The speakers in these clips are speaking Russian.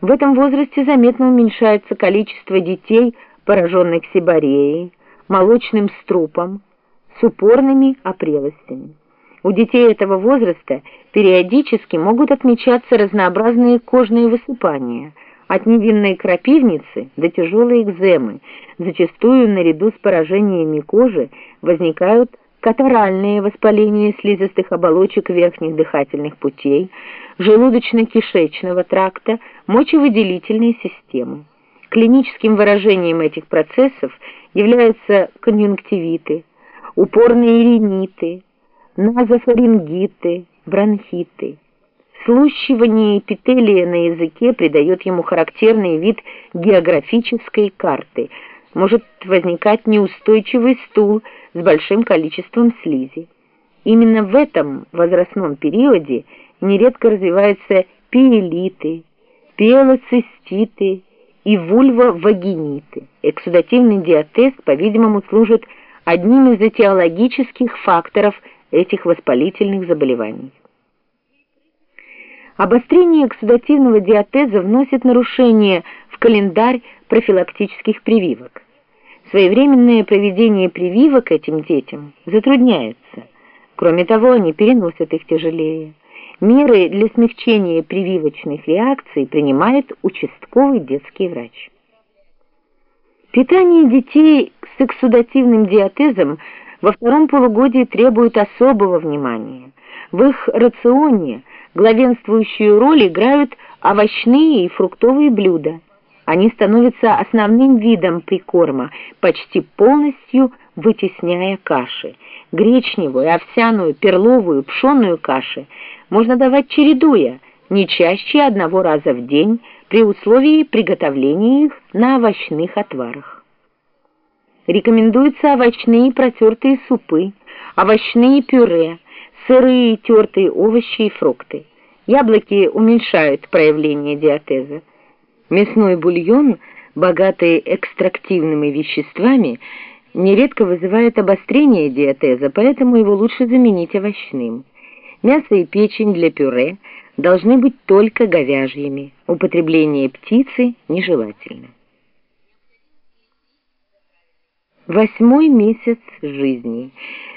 В этом возрасте заметно уменьшается количество детей, пораженных сибареей, молочным струпом, с упорными опрелостями. У детей этого возраста периодически могут отмечаться разнообразные кожные высыпания, от невинной крапивницы до тяжелой экземы. Зачастую наряду с поражениями кожи возникают катаральные воспаления слизистых оболочек верхних дыхательных путей, желудочно-кишечного тракта, мочевыделительной системы. Клиническим выражением этих процессов являются конъюнктивиты, упорные риниты, назофарингиты, бронхиты. Слущивание эпителия на языке придает ему характерный вид географической карты. Может возникать неустойчивый стул с большим количеством слизи. Именно в этом возрастном периоде нередко развиваются пиелиты, пиелоциститы и вульвовагиниты. Эксудативный диатез, по-видимому, служит одним из этиологических факторов этих воспалительных заболеваний. Обострение эксудативного диатеза вносит нарушение в календарь профилактических прививок. Своевременное проведение прививок этим детям затрудняется. Кроме того, они переносят их тяжелее. Меры для смягчения прививочных реакций принимает участковый детский врач. Питание детей с эксудативным диатезом во втором полугодии требует особого внимания. В их рационе главенствующую роль играют овощные и фруктовые блюда. Они становятся основным видом прикорма, почти полностью вытесняя каши. Гречневую, овсяную, перловую, пшенную каши можно давать чередуя, не чаще одного раза в день, при условии приготовления их на овощных отварах. Рекомендуются овощные протертые супы, овощные пюре, сырые тертые овощи и фрукты. Яблоки уменьшают проявление диатеза. Мясной бульон, богатый экстрактивными веществами, нередко вызывает обострение диатеза, поэтому его лучше заменить овощным. Мясо и печень для пюре должны быть только говяжьими. Употребление птицы нежелательно. Восьмой месяц жизни.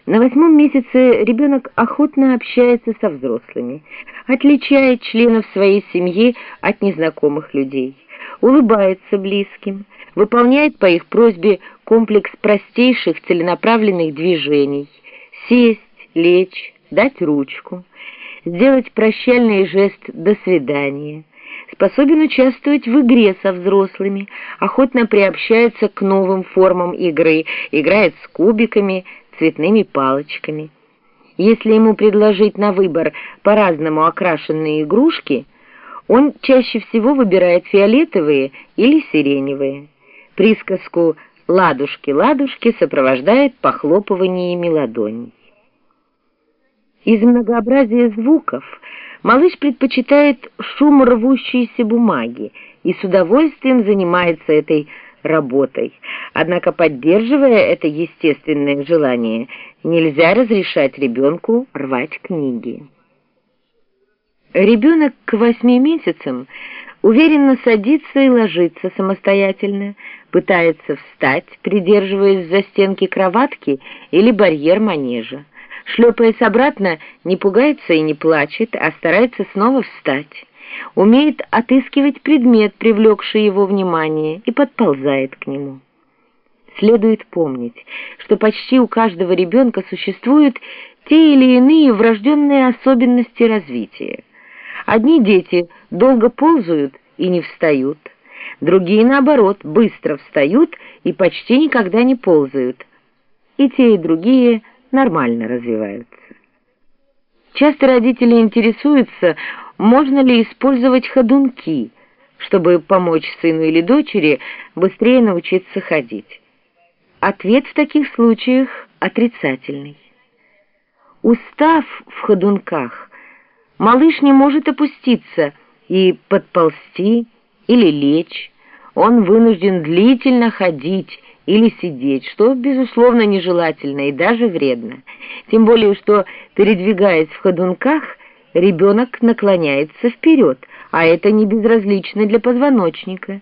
На восьмом месяце ребенок охотно общается со взрослыми, отличает членов своей семьи от незнакомых людей, улыбается близким, выполняет по их просьбе комплекс простейших целенаправленных движений – сесть, лечь, дать ручку, сделать прощальный жест «до свидания», способен участвовать в игре со взрослыми, охотно приобщается к новым формам игры, играет с кубиками, цветными палочками. Если ему предложить на выбор по-разному окрашенные игрушки, он чаще всего выбирает фиолетовые или сиреневые. Присказку «ладушки-ладушки» сопровождает похлопываниями ладоней. Из многообразия звуков малыш предпочитает шум рвущейся бумаги и с удовольствием занимается этой работой. Однако, поддерживая это естественное желание, нельзя разрешать ребенку рвать книги. Ребенок к восьми месяцам уверенно садится и ложится самостоятельно, пытается встать, придерживаясь за стенки кроватки или барьер манежа. Шлепаясь обратно, не пугается и не плачет, а старается снова встать. Умеет отыскивать предмет, привлекший его внимание, и подползает к нему. Следует помнить, что почти у каждого ребенка существуют те или иные врожденные особенности развития. Одни дети долго ползают и не встают, другие, наоборот, быстро встают и почти никогда не ползают. И те, и другие – нормально развиваются. Часто родители интересуются, можно ли использовать ходунки, чтобы помочь сыну или дочери быстрее научиться ходить. Ответ в таких случаях отрицательный. Устав в ходунках, малыш не может опуститься и подползти или лечь. Он вынужден длительно ходить, или сидеть, что, безусловно, нежелательно и даже вредно. Тем более, что, передвигаясь в ходунках, ребенок наклоняется вперед, а это не безразлично для позвоночника.